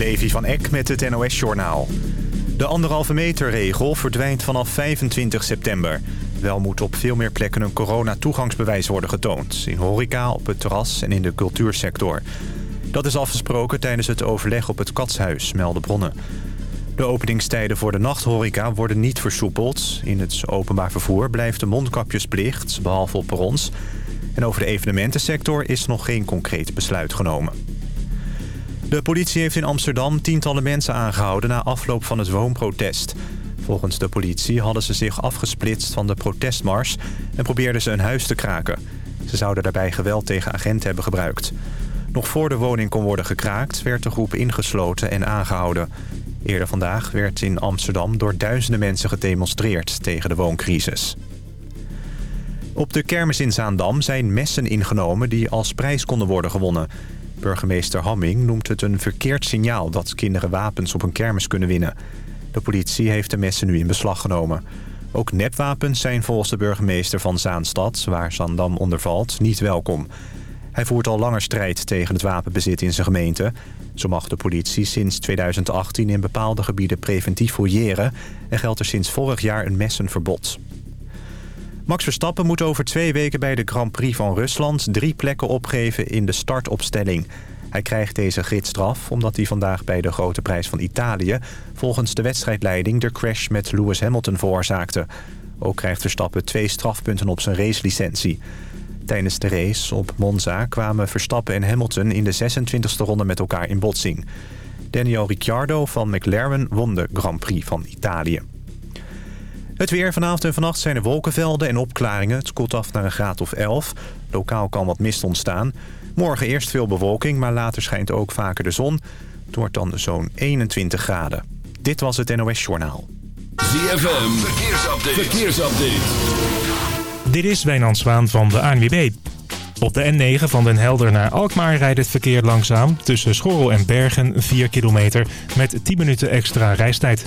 Levi van Eck met het NOS-journaal. De anderhalve meter regel verdwijnt vanaf 25 september. Wel moet op veel meer plekken een corona-toegangsbewijs worden getoond. In horeca, op het terras en in de cultuursector. Dat is afgesproken tijdens het overleg op het Katshuis, melden bronnen. De openingstijden voor de nachthoreca worden niet versoepeld. In het openbaar vervoer blijft de mondkapjesplicht, behalve op perrons. En over de evenementensector is nog geen concreet besluit genomen. De politie heeft in Amsterdam tientallen mensen aangehouden... na afloop van het woonprotest. Volgens de politie hadden ze zich afgesplitst van de protestmars... en probeerden ze een huis te kraken. Ze zouden daarbij geweld tegen agenten hebben gebruikt. Nog voor de woning kon worden gekraakt... werd de groep ingesloten en aangehouden. Eerder vandaag werd in Amsterdam door duizenden mensen gedemonstreerd... tegen de wooncrisis. Op de kermis in Zaandam zijn messen ingenomen die als prijs konden worden gewonnen. Burgemeester Hamming noemt het een verkeerd signaal... dat kinderen wapens op een kermis kunnen winnen. De politie heeft de messen nu in beslag genomen. Ook nepwapens zijn volgens de burgemeester van Zaanstad... waar Zaandam onder valt, niet welkom. Hij voert al langer strijd tegen het wapenbezit in zijn gemeente. Zo mag de politie sinds 2018 in bepaalde gebieden preventief fouilleren... en geldt er sinds vorig jaar een messenverbod. Max Verstappen moet over twee weken bij de Grand Prix van Rusland... drie plekken opgeven in de startopstelling. Hij krijgt deze gidsstraf omdat hij vandaag bij de Grote Prijs van Italië... volgens de wedstrijdleiding de crash met Lewis Hamilton veroorzaakte. Ook krijgt Verstappen twee strafpunten op zijn racelicentie. Tijdens de race op Monza kwamen Verstappen en Hamilton... in de 26e ronde met elkaar in botsing. Daniel Ricciardo van McLaren won de Grand Prix van Italië. Het weer vanavond en vannacht zijn er wolkenvelden en opklaringen. Het koelt af naar een graad of 11. Lokaal kan wat mist ontstaan. Morgen eerst veel bewolking, maar later schijnt ook vaker de zon. Het wordt dan zo'n 21 graden. Dit was het NOS Journaal. ZFM, verkeersupdate. verkeersupdate. Dit is Wijnand Zwaan van de ANWB. Op de N9 van Den Helder naar Alkmaar rijdt het verkeer langzaam... tussen Schorrel en Bergen 4 kilometer met 10 minuten extra reistijd.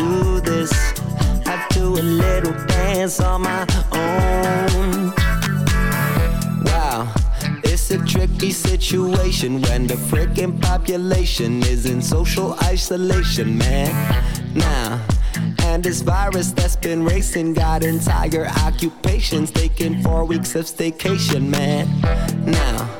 Do this. I do a little dance on my own Wow, it's a tricky situation when the freaking population is in social isolation, man. Now, and this virus that's been racing got entire occupations taking four weeks of staycation, man. Now.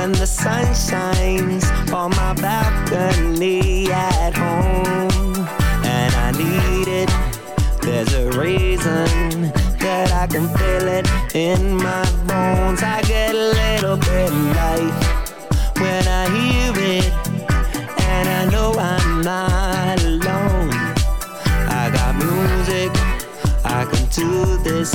When the sun shines on my balcony at home. And I need it. There's a reason that I can feel it in my bones. I get a little bit light When I hear it And I know I'm not alone. I got music. I can do this.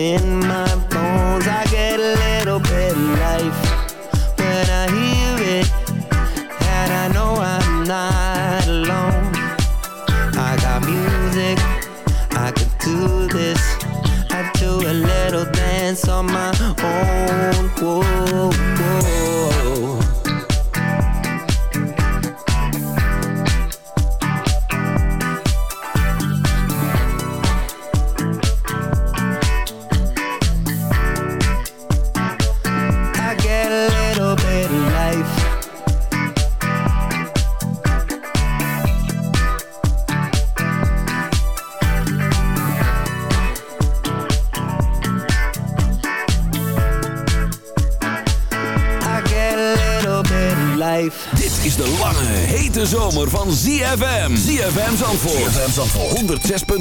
in my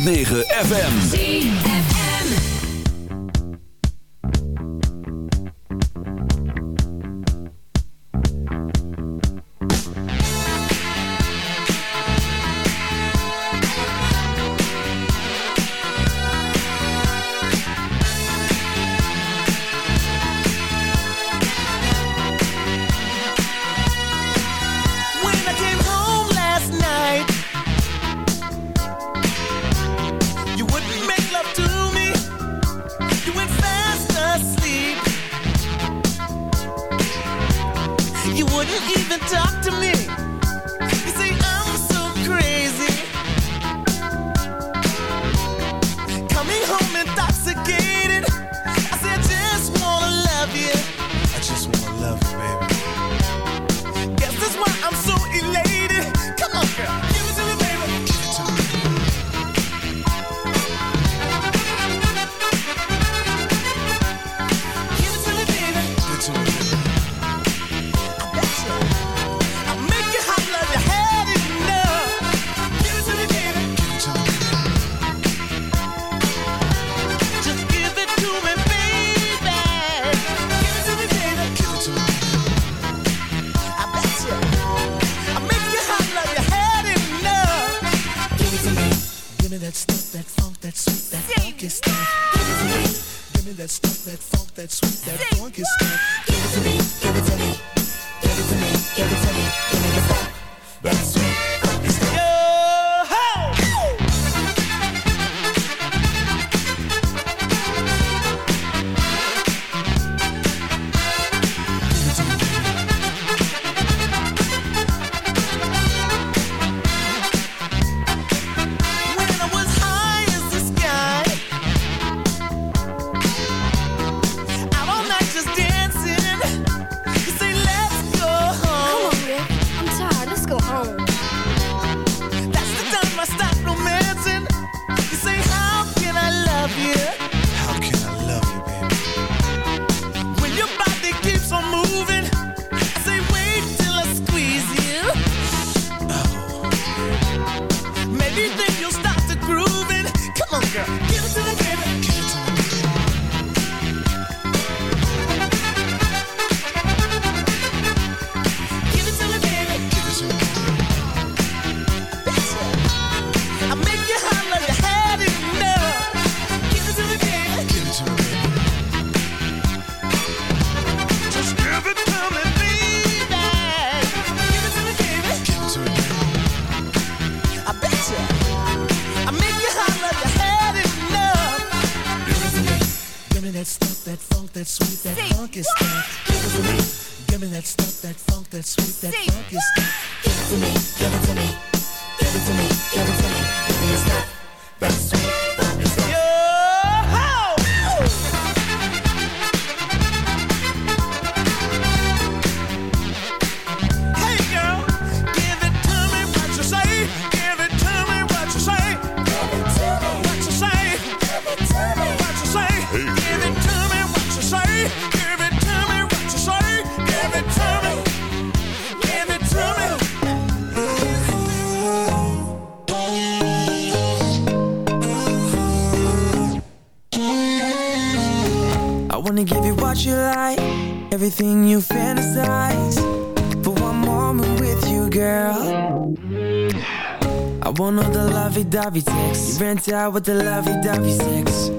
9 that sweet, that funky stuff. rent out with the lovey-dovey sex.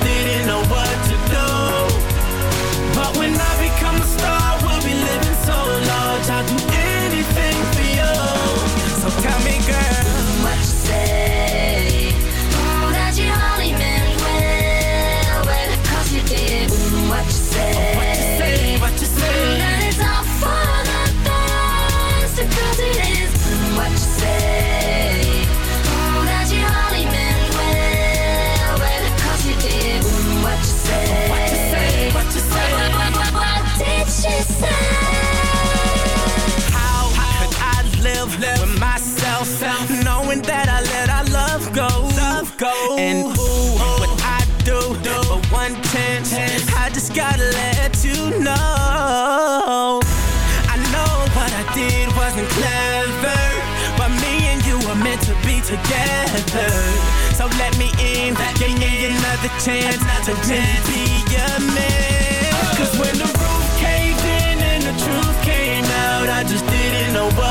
gotta let you know. I know what I did wasn't clever But me and you were meant to be together. So let me in, let give me, me another chance another To chance. be a man. Cause when the roof caved in and the truth came out I just didn't know what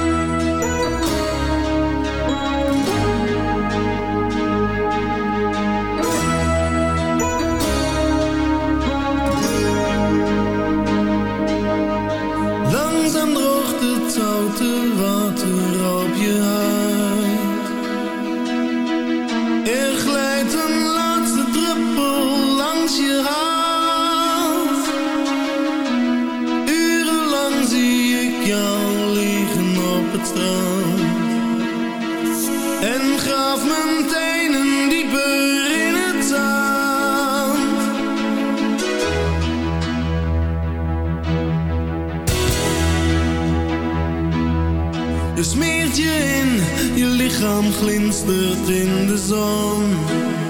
Ik jou liet op het strand en gaf mijn een dieper in het zand. Je smeert je in, je lichaam glinstert in de zon.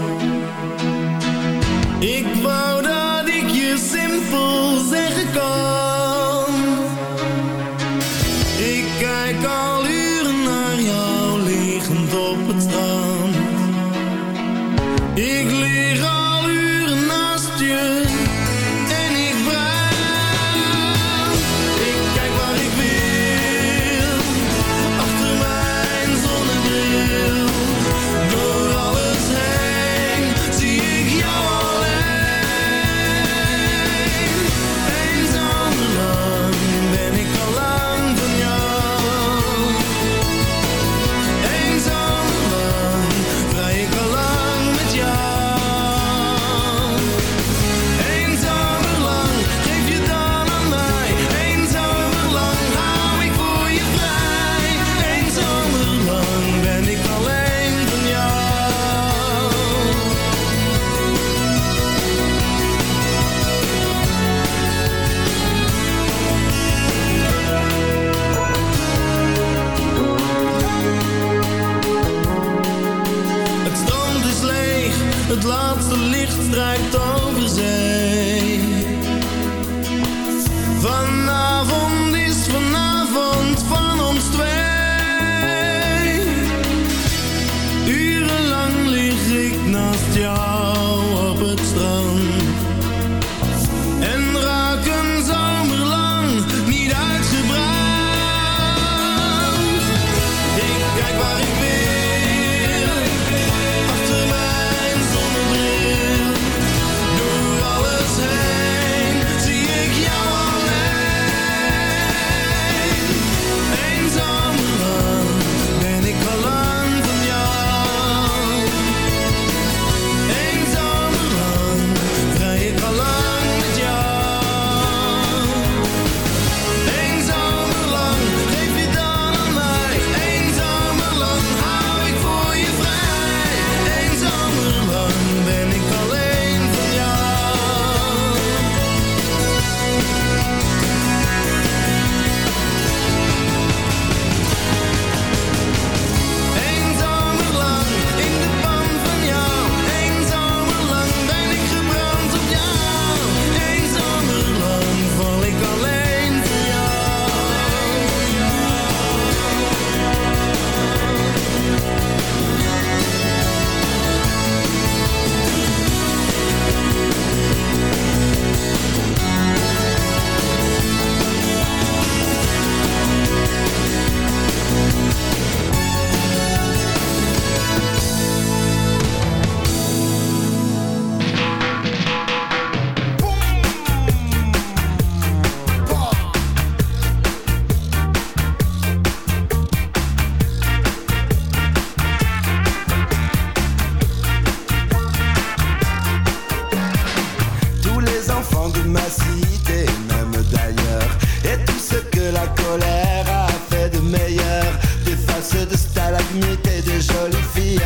a fait de meilleur. Des faces de stalagmites et de jolies filles.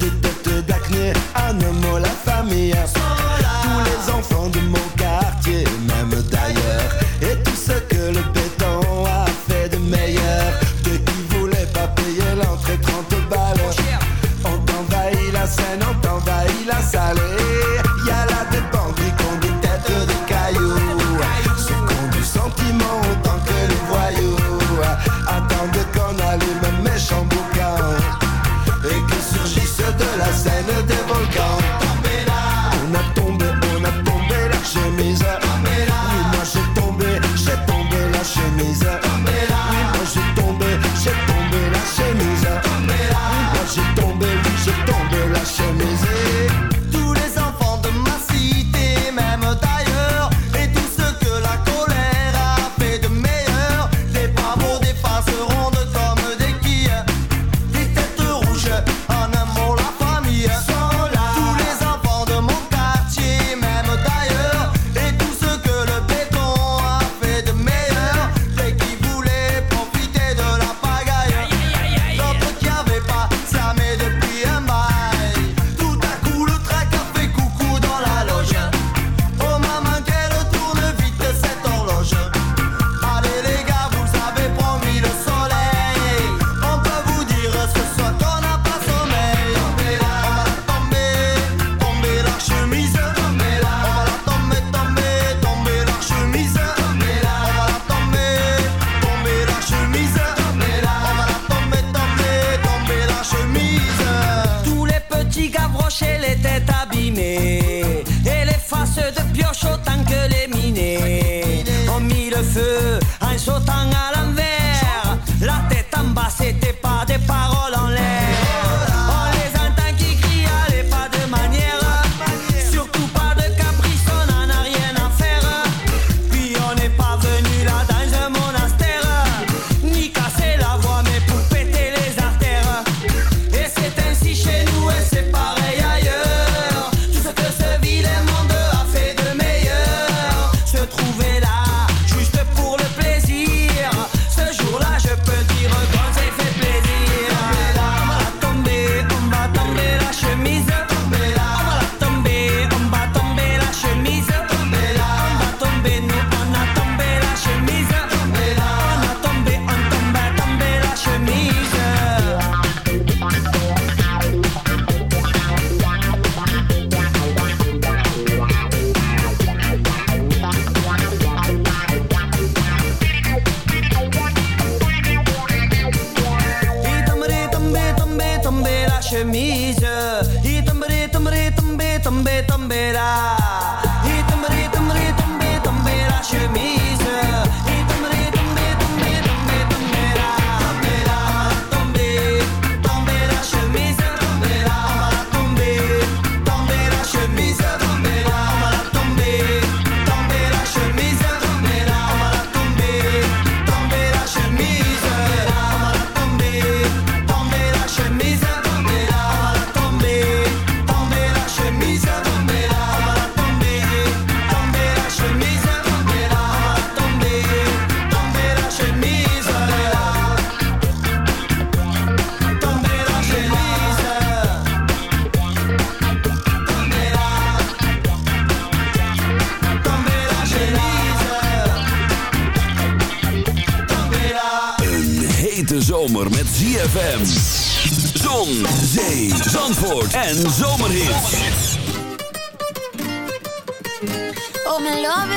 Des têtes d'acné, un mot la famille. est Et les faces de pioche autant que les minées Ont mis le feu en sautant à la zomer met ZFM. Zon, zee, zandvoort en zomerhit. Oh, love